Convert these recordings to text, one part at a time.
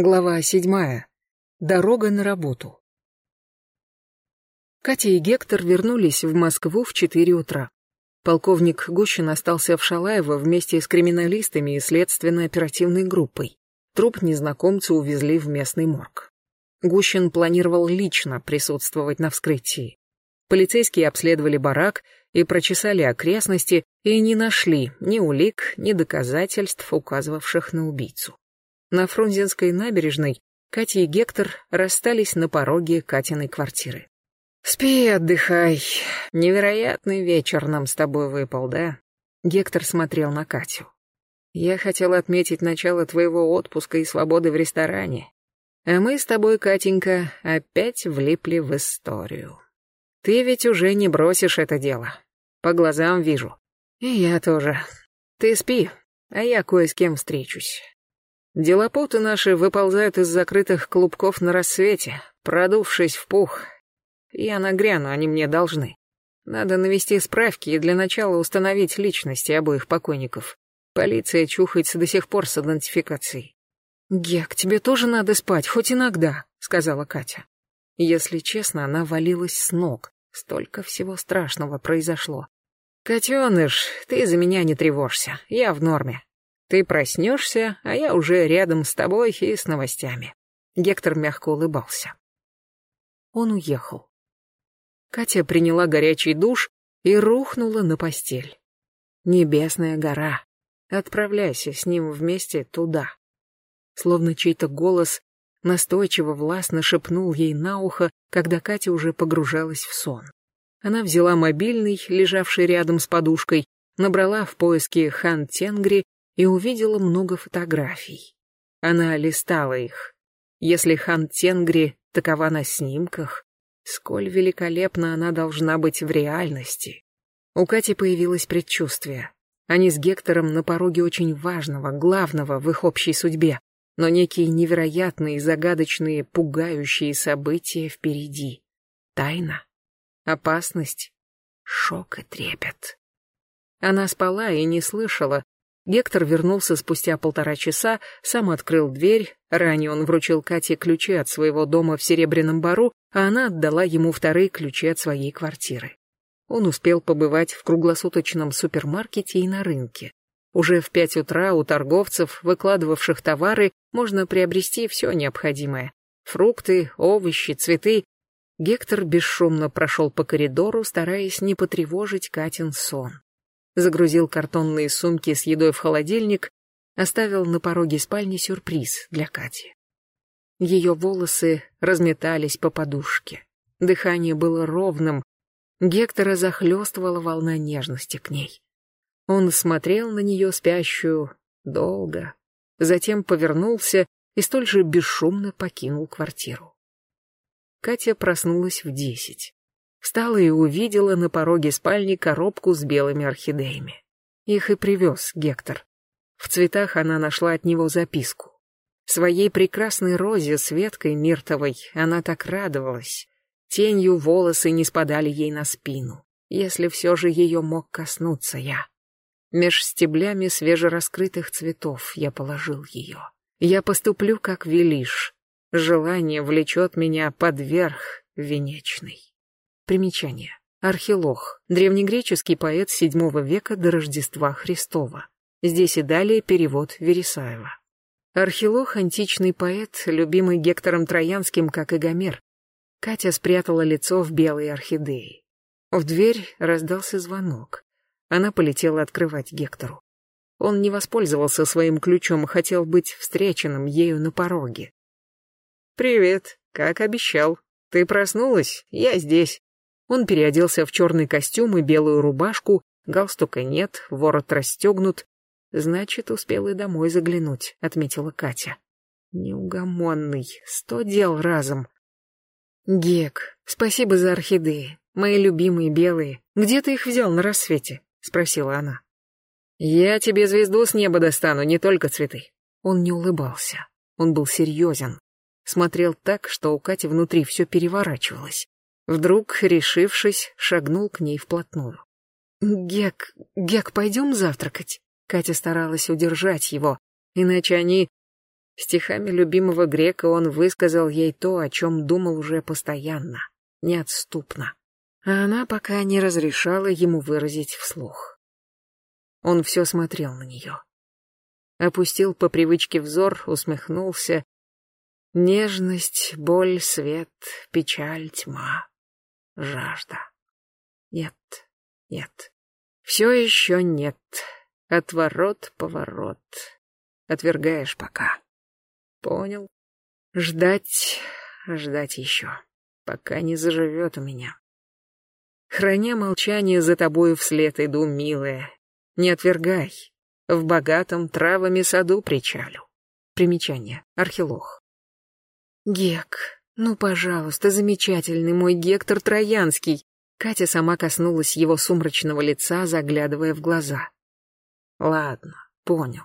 Глава седьмая. Дорога на работу. Катя и Гектор вернулись в Москву в четыре утра. Полковник Гущин остался в Шалаево вместе с криминалистами и следственно-оперативной группой. Труп незнакомца увезли в местный морг. Гущин планировал лично присутствовать на вскрытии. Полицейские обследовали барак и прочесали окрестности и не нашли ни улик, ни доказательств, указывавших на убийцу. На Фрунзенской набережной Катя и Гектор расстались на пороге Катиной квартиры. «Спи, отдыхай. Невероятный вечер нам с тобой выпал, да?» Гектор смотрел на Катю. «Я хотел отметить начало твоего отпуска и свободы в ресторане. А мы с тобой, Катенька, опять влипли в историю. Ты ведь уже не бросишь это дело. По глазам вижу. И я тоже. Ты спи, а я кое с кем встречусь. Делопуты наши выползают из закрытых клубков на рассвете, продувшись в пух. Я нагряну, они мне должны. Надо навести справки и для начала установить личности обоих покойников. Полиция чухается до сих пор с идентификацией. «Гек, тебе тоже надо спать, хоть иногда», — сказала Катя. Если честно, она валилась с ног. Столько всего страшного произошло. «Котеныш, ты за меня не тревожься, я в норме. Ты проснешься, а я уже рядом с тобой и с новостями. Гектор мягко улыбался. Он уехал. Катя приняла горячий душ и рухнула на постель. Небесная гора. Отправляйся с ним вместе туда. Словно чей-то голос настойчиво властно шепнул ей на ухо, когда Катя уже погружалась в сон. Она взяла мобильный, лежавший рядом с подушкой, набрала в поиске Хан Тенгри и увидела много фотографий. Она листала их. Если хан Тенгри такова на снимках, сколь великолепна она должна быть в реальности. У Кати появилось предчувствие. Они с Гектором на пороге очень важного, главного в их общей судьбе, но некие невероятные, загадочные, пугающие события впереди. Тайна, опасность, шок и трепет. Она спала и не слышала, Гектор вернулся спустя полтора часа, сам открыл дверь, ранее он вручил Кате ключи от своего дома в Серебряном Бару, а она отдала ему вторые ключи от своей квартиры. Он успел побывать в круглосуточном супермаркете и на рынке. Уже в пять утра у торговцев, выкладывавших товары, можно приобрести все необходимое. Фрукты, овощи, цветы. Гектор бесшумно прошел по коридору, стараясь не потревожить Катин сон загрузил картонные сумки с едой в холодильник, оставил на пороге спальни сюрприз для Кати. Ее волосы разметались по подушке. Дыхание было ровным. Гектора захлестывала волна нежности к ней. Он смотрел на нее спящую долго, затем повернулся и столь же бесшумно покинул квартиру. Катя проснулась в десять. Встала и увидела на пороге спальни коробку с белыми орхидеями. Их и привез Гектор. В цветах она нашла от него записку. Своей прекрасной розе с веткой миртовой она так радовалась. Тенью волосы не спадали ей на спину, если все же ее мог коснуться я. Меж стеблями свежераскрытых цветов я положил ее. Я поступлю, как велишь. Желание влечет меня под верх венечный. Примечание. Архилох. Древнегреческий поэт VII века до Рождества Христова. Здесь и далее перевод Вересаева. Архилох — античный поэт, любимый Гектором Троянским, как и Гомер. Катя спрятала лицо в белой орхидеи. В дверь раздался звонок. Она полетела открывать Гектору. Он не воспользовался своим ключом, хотел быть встреченным ею на пороге. «Привет, как обещал. Ты проснулась? Я здесь». Он переоделся в черный костюм и белую рубашку, галстука нет, ворот расстегнут. Значит, успел и домой заглянуть, отметила Катя. Неугомонный, сто дел разом. Гек, спасибо за орхидеи, мои любимые белые. Где ты их взял на рассвете? Спросила она. Я тебе звезду с неба достану, не только цветы. Он не улыбался. Он был серьезен. Смотрел так, что у Кати внутри все переворачивалось. Вдруг, решившись, шагнул к ней вплотную. «Гек, Гек, пойдем завтракать?» Катя старалась удержать его, иначе они... Стихами любимого грека он высказал ей то, о чем думал уже постоянно, неотступно. А она пока не разрешала ему выразить вслух. Он все смотрел на нее. Опустил по привычке взор, усмехнулся. Нежность, боль, свет, печаль, тьма, жажда. Нет, нет. Все еще нет. Отворот, поворот. Отвергаешь пока. Понял. Ждать, ждать еще, пока не заживет у меня. Храня молчание за тобою вслед иду, милая. Не отвергай. В богатом травами саду причалю. Примечание. Архилох. Гек, ну, пожалуйста, замечательный мой Гектор Троянский. Катя сама коснулась его сумрачного лица, заглядывая в глаза. Ладно, понял.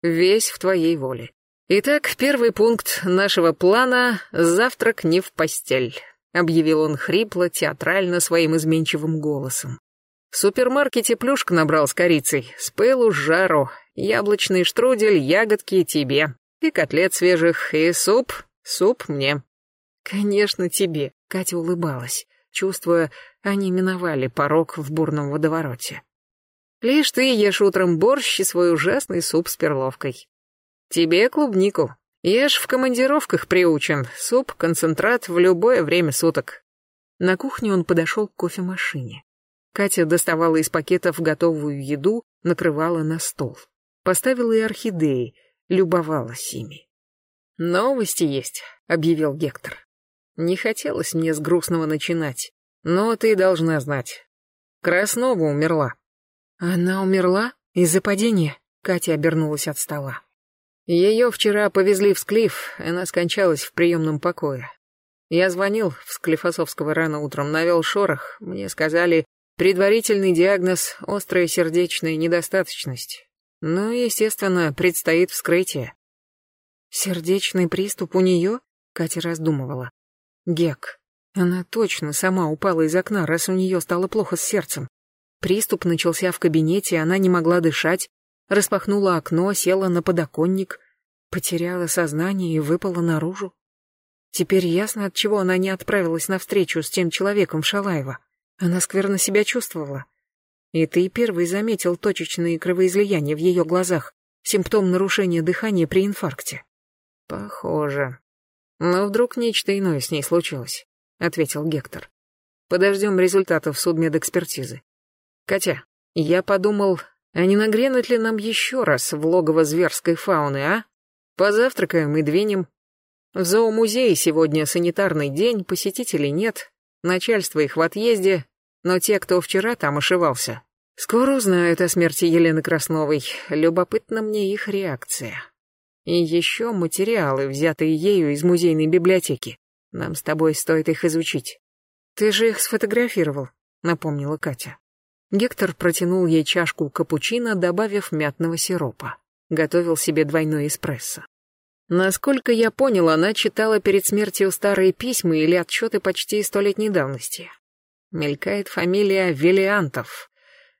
Весь в твоей воле. Итак, первый пункт нашего плана — завтрак не в постель, объявил он хрипло, театрально, своим изменчивым голосом. В супермаркете плюшка набрал с корицей, с пылу с жару, яблочный штрудель, ягодки тебе, и котлет свежих, и суп, суп мне. Конечно, тебе, Катя улыбалась, чувствуя, они миновали порог в бурном водовороте. Лишь ты ешь утром борщ и свой ужасный суп с перловкой. Тебе клубнику. Ешь в командировках приучен. Суп, концентрат в любое время суток. На кухне он подошел к кофемашине. Катя доставала из пакетов готовую еду, накрывала на стол. Поставила и орхидеи, любовалась ими. «Новости есть», — объявил Гектор. «Не хотелось мне с грустного начинать. Но ты должна знать. Краснова умерла. Она умерла? Из-за падения? Катя обернулась от стола. Ее вчера повезли в Склиф, она скончалась в приемном покое. Я звонил в Склифосовского рано утром, навел шорох. Мне сказали, предварительный диагноз — острая сердечная недостаточность. Ну, естественно, предстоит вскрытие. Сердечный приступ у нее? Катя раздумывала. Гек, она точно сама упала из окна, раз у нее стало плохо с сердцем. Приступ начался в кабинете, она не могла дышать, распахнула окно, села на подоконник, потеряла сознание и выпала наружу. Теперь ясно, от чего она не отправилась на встречу с тем человеком в Шалаева. Она скверно себя чувствовала. И ты первый заметил точечные кровоизлияния в ее глазах, симптом нарушения дыхания при инфаркте. Похоже. Но вдруг нечто иное с ней случилось ответил Гектор. Подождем результатов судмедэкспертизы. Катя, я подумал, а не нагрянуть ли нам еще раз в логово зверской фауны, а? Позавтракаем и двинем. В зоомузее сегодня санитарный день, посетителей нет, начальство их в отъезде, но те, кто вчера там ошивался, скоро узнают о смерти Елены Красновой. Любопытна мне их реакция. И еще материалы, взятые ею из музейной библиотеки. Нам с тобой стоит их изучить. Ты же их сфотографировал, напомнила Катя. Гектор протянул ей чашку капучино, добавив мятного сиропа. Готовил себе двойной эспрессо. Насколько я понял, она читала перед смертью старые письма или отчеты почти столетней давности. Мелькает фамилия Велиантов.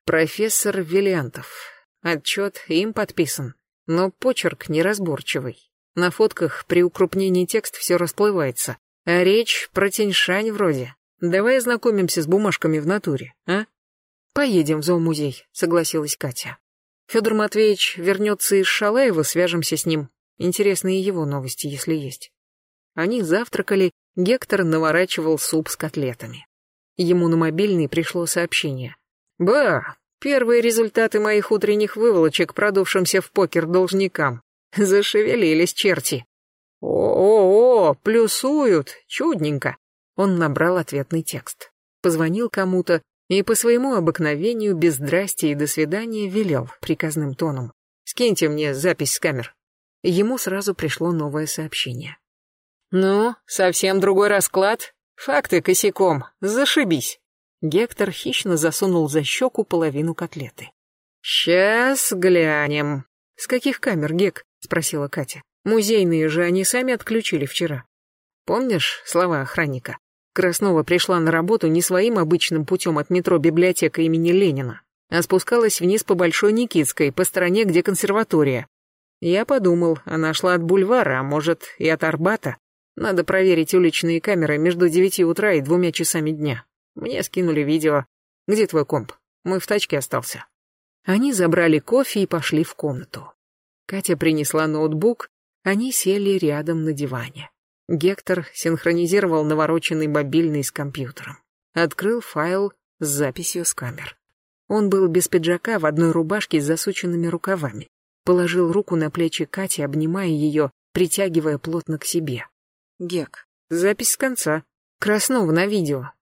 Профессор Велиантов. Отчет им подписан, но почерк неразборчивый. На фотках при укрупнении текст все расплывается. А речь про Тиньшань вроде. Давай ознакомимся с бумажками в натуре, а? Поедем в зоомузей, согласилась Катя. Федор Матвеевич вернется из Шалаева, свяжемся с ним. Интересные его новости, если есть. Они завтракали, Гектор наворачивал суп с котлетами. Ему на мобильный пришло сообщение. «Ба, первые результаты моих утренних выволочек, продувшимся в покер должникам. Зашевелились черти. «О-о-о, плюсуют, чудненько!» Он набрал ответный текст. Позвонил кому-то и по своему обыкновению без здрасти и до свидания велел приказным тоном. «Скиньте мне запись с камер». Ему сразу пришло новое сообщение. «Ну, совсем другой расклад. Факты косяком. Зашибись». Гектор хищно засунул за щеку половину котлеты. «Сейчас глянем». «С каких камер, Гек?» — спросила Катя. Музейные же они сами отключили вчера. Помнишь слова охранника? Краснова пришла на работу не своим обычным путем от метро библиотека имени Ленина, а спускалась вниз по Большой Никитской, по стороне, где консерватория. Я подумал, она шла от бульвара, а может и от Арбата. Надо проверить уличные камеры между девяти утра и двумя часами дня. Мне скинули видео. Где твой комп? Мой в тачке остался. Они забрали кофе и пошли в комнату. Катя принесла ноутбук, они сели рядом на диване. Гектор синхронизировал навороченный мобильный с компьютером. Открыл файл с записью с камер. Он был без пиджака в одной рубашке с засученными рукавами. Положил руку на плечи Кати, обнимая ее, притягивая плотно к себе. «Гек, запись с конца. Краснова на видео».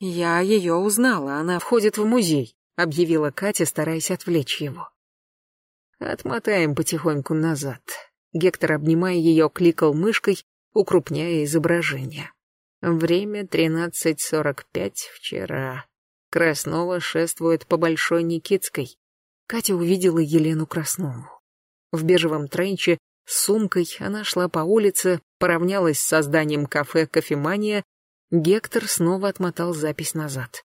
«Я ее узнала, она входит в музей», — объявила Катя, стараясь отвлечь его. «Отмотаем потихоньку назад». Гектор, обнимая ее, кликал мышкой, укрупняя изображение. Время 13.45 вчера. Краснова шествует по Большой Никитской. Катя увидела Елену Краснову. В бежевом тренче с сумкой она шла по улице, поравнялась с созданием кафе «Кофемания». Гектор снова отмотал запись назад.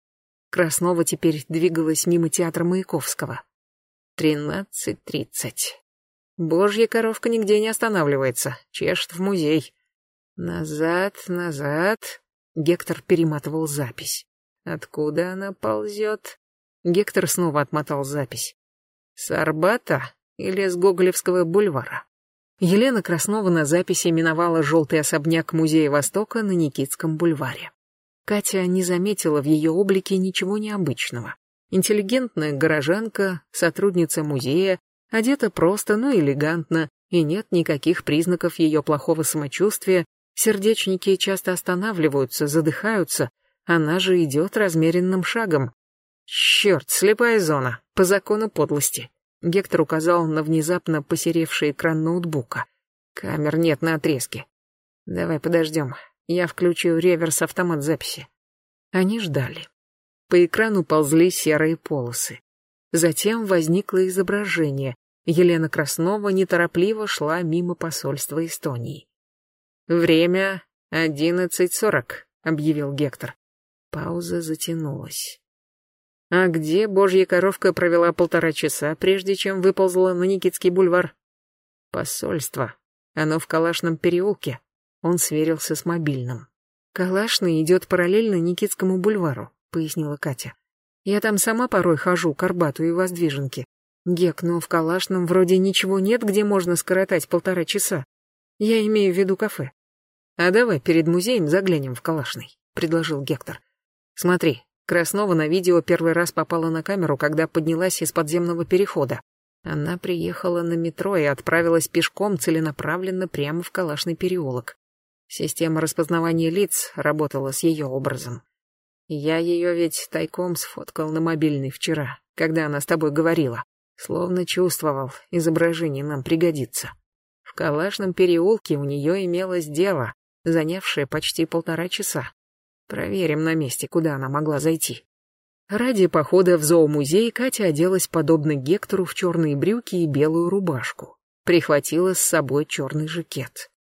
Краснова теперь двигалась мимо театра Маяковского. Тринадцать тридцать. Божья коровка нигде не останавливается, чешет в музей. Назад, назад. Гектор перематывал запись. Откуда она ползет? Гектор снова отмотал запись. С Арбата или с Гоголевского бульвара? Елена Краснова на записи миновала желтый особняк Музея Востока на Никитском бульваре. Катя не заметила в ее облике ничего необычного. Интеллигентная горожанка, сотрудница музея, одета просто, но элегантно, и нет никаких признаков ее плохого самочувствия Сердечники часто останавливаются, задыхаются, она же идет размеренным шагом. Черт, слепая зона, по закону подлости. Гектор указал на внезапно посеревший экран ноутбука. Камер нет на отрезке. Давай подождем, я включу реверс-автомат записи. Они ждали. По экрану ползли серые полосы. Затем возникло изображение. Елена Краснова неторопливо шла мимо посольства Эстонии. «Время одиннадцать сорок», — объявил Гектор. Пауза затянулась. А где божья коровка провела полтора часа, прежде чем выползла на Никитский бульвар? Посольство. Оно в Калашном переулке. Он сверился с мобильным. Калашный идет параллельно Никитскому бульвару, пояснила Катя. Я там сама порой хожу к Арбату и Воздвиженке. Гек, но в Калашном вроде ничего нет, где можно скоротать полтора часа. Я имею в виду кафе. «А давай перед музеем заглянем в Калашный», — предложил Гектор. «Смотри, Краснова на видео первый раз попала на камеру, когда поднялась из подземного перехода. Она приехала на метро и отправилась пешком целенаправленно прямо в Калашный переулок. Система распознавания лиц работала с ее образом. Я ее ведь тайком сфоткал на мобильный вчера, когда она с тобой говорила. Словно чувствовал, изображение нам пригодится. В Калашном переулке у нее имелось дело, занявшая почти полтора часа. Проверим на месте, куда она могла зайти. Ради похода в зоомузей Катя оделась подобно Гектору в черные брюки и белую рубашку. Прихватила с собой черный жакет.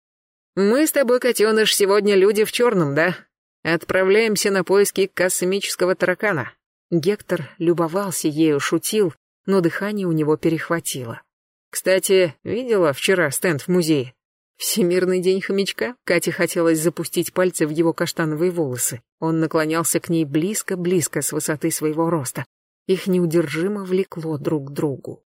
«Мы с тобой, котеныш, сегодня люди в черном, да? Отправляемся на поиски космического таракана». Гектор любовался ею, шутил, но дыхание у него перехватило. «Кстати, видела вчера стенд в музее? Всемирный день хомячка? Кате хотелось запустить пальцы в его каштановые волосы. Он наклонялся к ней близко-близко с высоты своего роста. Их неудержимо влекло друг к другу.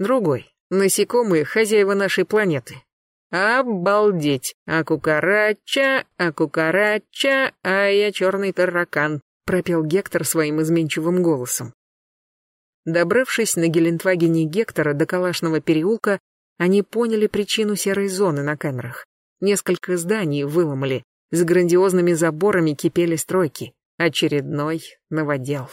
Другой. Насекомые — хозяева нашей планеты. Обалдеть! А кукарача, а кукарача, а я черный таракан, пропел Гектор своим изменчивым голосом. Добравшись на Гелендвагене Гектора до Калашного переулка, они поняли причину серой зоны на камерах. Несколько зданий выломали, с грандиозными заборами кипели стройки. Очередной новодел.